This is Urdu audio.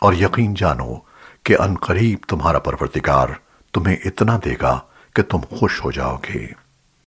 اور یقین جانو کہ ان قریب تمہارا پروردگار تمہیں اتنا دے گا کہ تم خوش ہو جاؤ گے۔